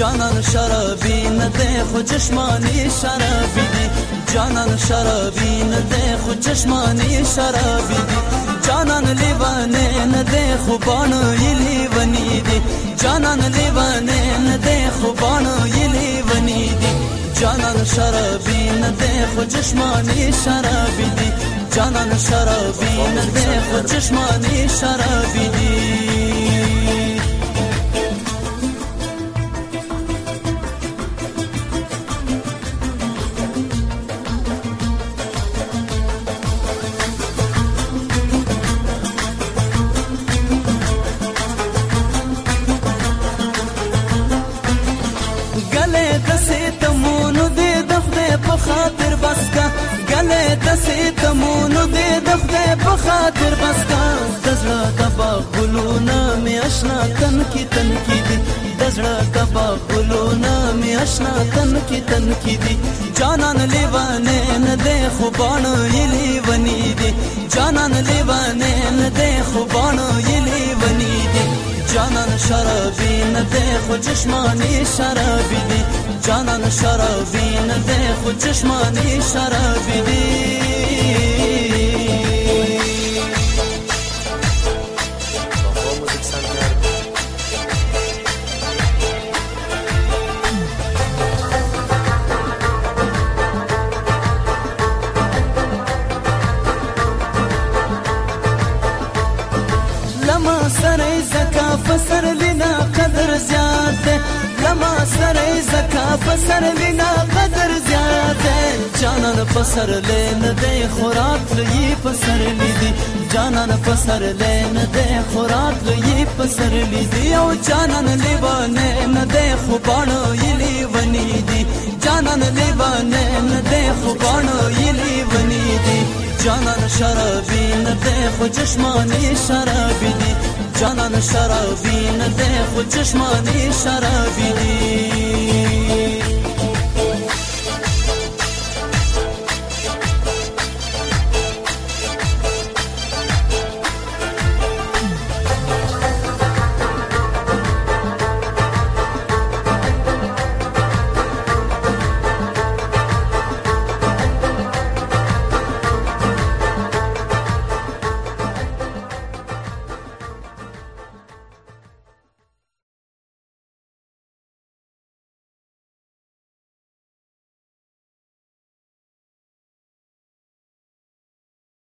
جانان شرابی نده خو چشمانی شرابی دی جانان شرابی نده خو چشمانی شرابی دی جانان لیوانه نده خو بانو ی لیوانی دی جانان لیوانه نده خو بانو ی لیوانی دی جانان شرابی نده خو چشمانی شرابی دی جانان شرابی نده خو چشمانی شرابی دی د خدای په خاطر بستا د زړه کبا ګلونه می آشنا تن کی تن کی دي د زړه کبا ګلونه می آشنا تن کی تن کی دي جانان لیوانه نه ده خوبان یلی ونی دي جانان لیوانه نه ده خوبان یلی ونی دي جانان شرابی نه ده خو چشمانی شرابی دي جانان شرابی نه ده خو چشمانی شرابی دي سره زکا فسر لینا قدر زیات ده لما سره زکا فسر لینا قدر زیات ده جانان فسر لین ده خورات لئی فسر لیدی جانان فسر لین ده خورات لئی فسر لیدی او جانان لیوانه نه ده خوبانو یلی ونی دی جانان لیوانه نه ده خوبانو یلی ونی دی جانان شرابی نه ده خو چشمانی شرابی دی جانان شرابی نده خود چشمانی شرابی